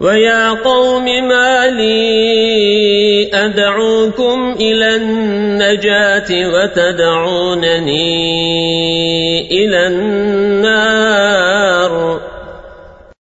ويا قوم ما لي أدعوكم إلى النجاة وتدعونني إلى النار